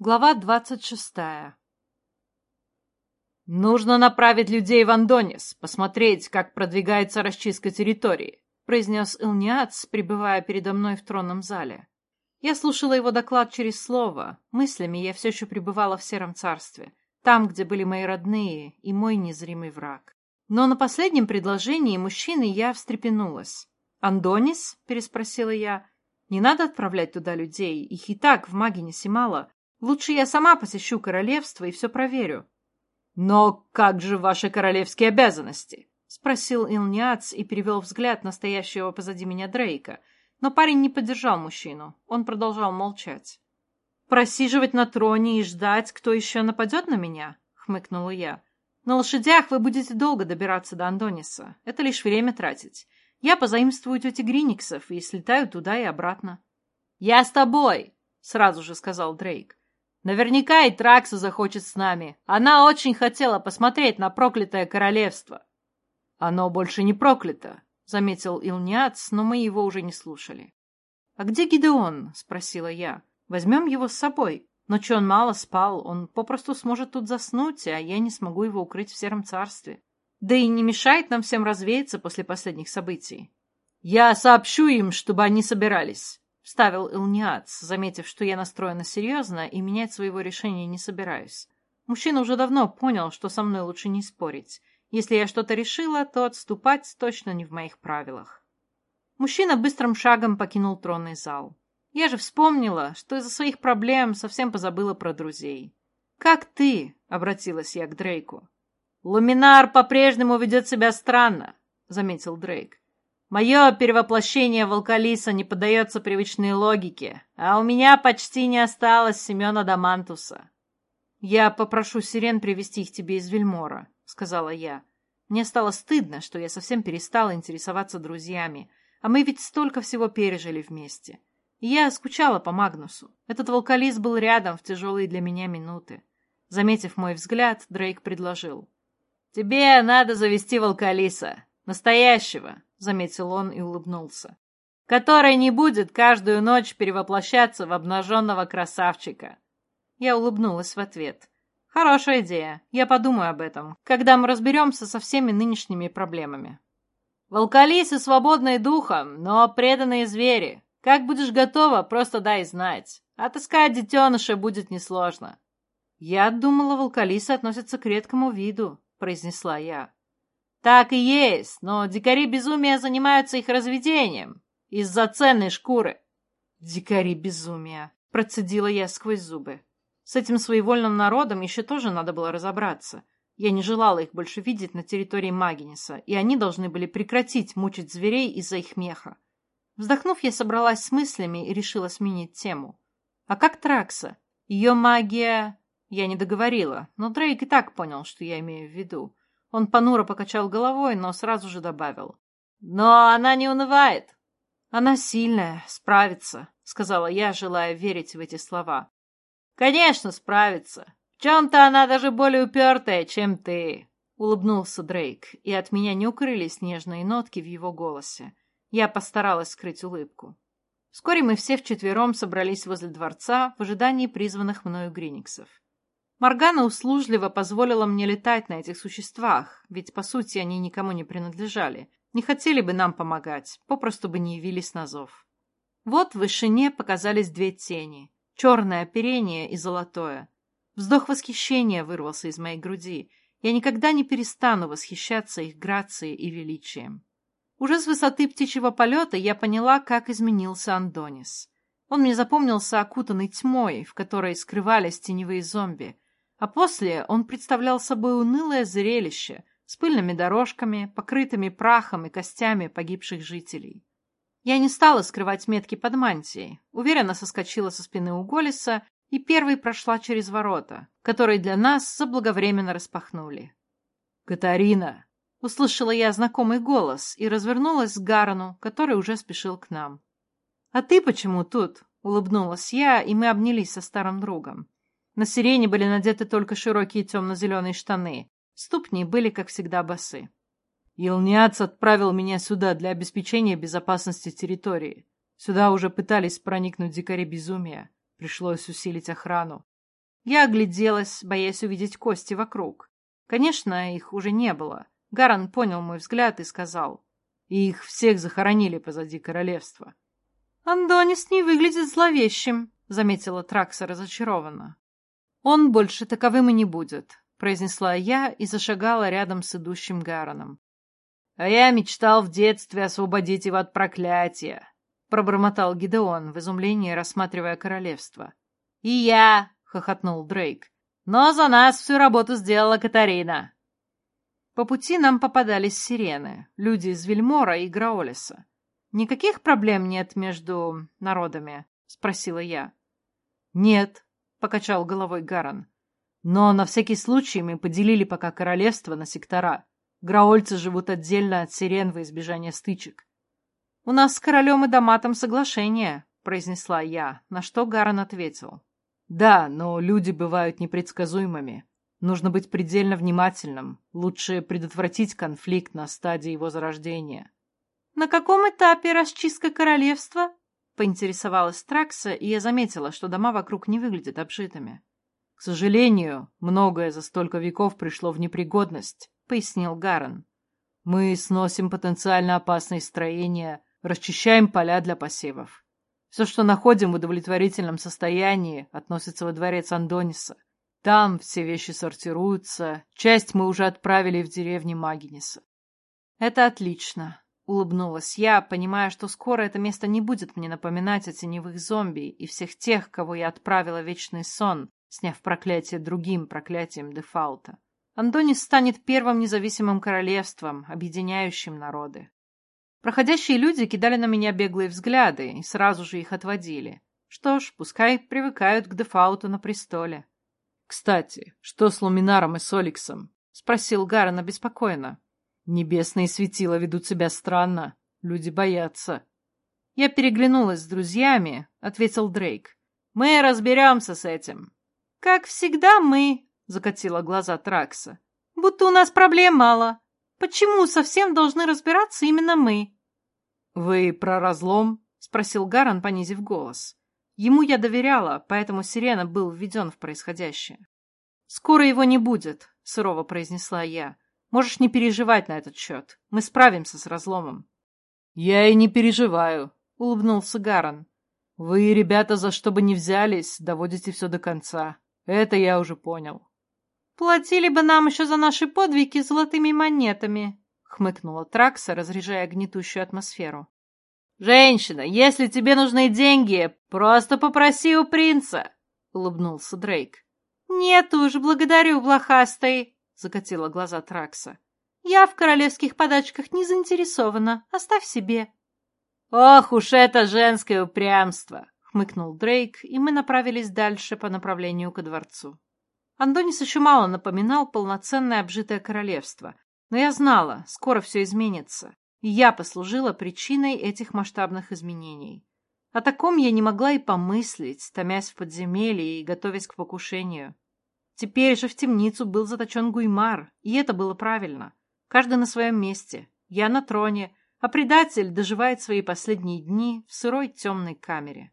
Глава двадцать шестая «Нужно направить людей в Андонис, посмотреть, как продвигается расчистка территории», произнес Илниац, пребывая передо мной в тронном зале. Я слушала его доклад через слово. Мыслями я все еще пребывала в Сером Царстве, там, где были мои родные и мой незримый враг. Но на последнем предложении мужчины я встрепенулась. «Андонис?» — переспросила я. «Не надо отправлять туда людей, их и так в Магинисе мало. Лучше я сама посещу королевство и все проверю. — Но как же ваши королевские обязанности? — спросил Илниац и перевел взгляд настоящего позади меня Дрейка. Но парень не поддержал мужчину. Он продолжал молчать. — Просиживать на троне и ждать, кто еще нападет на меня? — хмыкнула я. — На лошадях вы будете долго добираться до Андониса. Это лишь время тратить. Я позаимствую тети Гриниксов и слетаю туда и обратно. — Я с тобой! — сразу же сказал Дрейк. Наверняка и Тракса захочет с нами. Она очень хотела посмотреть на проклятое королевство. Оно больше не проклято, заметил Илниац, но мы его уже не слушали. А где Гидеон? спросила я. Возьмем его с собой. Ночью он мало спал, он попросту сможет тут заснуть, а я не смогу его укрыть в сером царстве. Да и не мешает нам всем развеяться после последних событий. Я сообщу им, чтобы они собирались вставил Илниац, заметив, что я настроена серьезно и менять своего решения не собираюсь. Мужчина уже давно понял, что со мной лучше не спорить. Если я что-то решила, то отступать точно не в моих правилах. Мужчина быстрым шагом покинул тронный зал. Я же вспомнила, что из-за своих проблем совсем позабыла про друзей. «Как ты?» — обратилась я к Дрейку. «Луминар по-прежнему ведет себя странно», — заметил Дрейк. Мое перевоплощение волкалиса не поддается привычной логике, а у меня почти не осталось Семена Дамантуса. «Я попрошу Сирен привести их тебе из Вельмора», — сказала я. Мне стало стыдно, что я совсем перестала интересоваться друзьями, а мы ведь столько всего пережили вместе. Я скучала по Магнусу. Этот волкалис был рядом в тяжелые для меня минуты. Заметив мой взгляд, Дрейк предложил. «Тебе надо завести волкалиса. Настоящего, — заметил он и улыбнулся. «Который не будет каждую ночь перевоплощаться в обнаженного красавчика». Я улыбнулась в ответ. «Хорошая идея. Я подумаю об этом, когда мы разберемся со всеми нынешними проблемами». «Волкалисы свободные духом, но преданные звери. Как будешь готова, просто дай знать. Отыскать детеныша будет несложно». «Я думала, волкалисы относятся к редкому виду», — произнесла я. Так и есть, но дикари безумия занимаются их разведением из-за ценной шкуры. Дикари безумия, процедила я сквозь зубы. С этим своевольным народом еще тоже надо было разобраться. Я не желала их больше видеть на территории Магиниса, и они должны были прекратить мучить зверей из-за их меха. Вздохнув, я собралась с мыслями и решила сменить тему. А как Тракса? Ее магия... Я не договорила, но Дрейк и так понял, что я имею в виду. Он понуро покачал головой, но сразу же добавил. «Но она не унывает». «Она сильная, справится», — сказала я, желая верить в эти слова. «Конечно, справится. В чем-то она даже более упертая, чем ты», — улыбнулся Дрейк, и от меня не укрылись нежные нотки в его голосе. Я постаралась скрыть улыбку. Вскоре мы все вчетвером собрались возле дворца в ожидании призванных мною гриниксов. Моргана услужливо позволила мне летать на этих существах, ведь, по сути, они никому не принадлежали. Не хотели бы нам помогать, попросту бы не явились на зов. Вот в вышине показались две тени — черное оперение и золотое. Вздох восхищения вырвался из моей груди. Я никогда не перестану восхищаться их грацией и величием. Уже с высоты птичьего полета я поняла, как изменился Андонис. Он мне запомнился окутанный тьмой, в которой скрывались теневые зомби — а после он представлял собой унылое зрелище с пыльными дорожками, покрытыми прахом и костями погибших жителей. Я не стала скрывать метки под мантией, уверенно соскочила со спины у Голиса и первой прошла через ворота, которые для нас заблаговременно распахнули. «Катарина!» — услышала я знакомый голос и развернулась к Гарону, который уже спешил к нам. «А ты почему тут?» — улыбнулась я, и мы обнялись со старым другом. На сирене были надеты только широкие темно-зеленые штаны. Ступни были, как всегда, босы. Елниац отправил меня сюда для обеспечения безопасности территории. Сюда уже пытались проникнуть дикари безумия. Пришлось усилить охрану. Я огляделась, боясь увидеть кости вокруг. Конечно, их уже не было. Гаран понял мой взгляд и сказал. И их всех захоронили позади королевства. «Андонис не выглядит зловещим», — заметила Тракса разочарованно. «Он больше таковым и не будет», — произнесла я и зашагала рядом с идущим Гараном. «А я мечтал в детстве освободить его от проклятия», — пробормотал Гидеон в изумлении, рассматривая королевство. «И я», — хохотнул Дрейк. «Но за нас всю работу сделала Катарина». По пути нам попадались сирены, люди из Вильмора и Граолиса. «Никаких проблем нет между народами?» — спросила я. «Нет», — покачал головой Гаран. «Но на всякий случай мы поделили пока королевство на сектора. Граольцы живут отдельно от сирен во избежание стычек». «У нас с королем и доматом соглашение», — произнесла я, на что Гаран ответил. «Да, но люди бывают непредсказуемыми. Нужно быть предельно внимательным. Лучше предотвратить конфликт на стадии его зарождения». «На каком этапе расчистка королевства?» — поинтересовалась Тракса, и я заметила, что дома вокруг не выглядят обжитыми. «К сожалению, многое за столько веков пришло в непригодность», — пояснил Гарен. «Мы сносим потенциально опасные строения, расчищаем поля для посевов. Все, что находим в удовлетворительном состоянии, относится во дворец Андониса. Там все вещи сортируются, часть мы уже отправили в деревни Магиниса. Это отлично. Улыбнулась я, понимая, что скоро это место не будет мне напоминать о теневых зомби и всех тех, кого я отправила в вечный сон, сняв проклятие другим проклятием дефаута. Андонис станет первым независимым королевством, объединяющим народы. Проходящие люди кидали на меня беглые взгляды и сразу же их отводили. Что ж, пускай привыкают к дефауту на престоле. — Кстати, что с Луминаром и Соликсом? — спросил Гарен обеспокоенно. Небесные светила ведут себя странно. Люди боятся. Я переглянулась с друзьями, — ответил Дрейк. Мы разберемся с этим. Как всегда мы, — закатила глаза Тракса. Будто у нас проблем мало. Почему совсем должны разбираться именно мы? Вы про разлом? — спросил Гаран, понизив голос. Ему я доверяла, поэтому Сирена был введен в происходящее. «Скоро его не будет», — сурово произнесла я. Можешь не переживать на этот счет. Мы справимся с разломом. — Я и не переживаю, — улыбнулся Гаран. — Вы, ребята, за что бы ни взялись, доводите все до конца. Это я уже понял. — Платили бы нам еще за наши подвиги золотыми монетами, — хмыкнула Тракса, разряжая гнетущую атмосферу. — Женщина, если тебе нужны деньги, просто попроси у принца, — улыбнулся Дрейк. — Нет уж, благодарю, блохастый, закатила глаза Тракса. «Я в королевских подачках не заинтересована. Оставь себе». «Ох уж это женское упрямство!» — хмыкнул Дрейк, и мы направились дальше по направлению ко дворцу. Андонис еще мало напоминал полноценное обжитое королевство, но я знала, скоро все изменится, и я послужила причиной этих масштабных изменений. О таком я не могла и помыслить, томясь в подземелье и готовясь к покушению. Теперь же в темницу был заточен Гуймар, и это было правильно. Каждый на своем месте. Я на троне, а предатель доживает свои последние дни в сырой темной камере.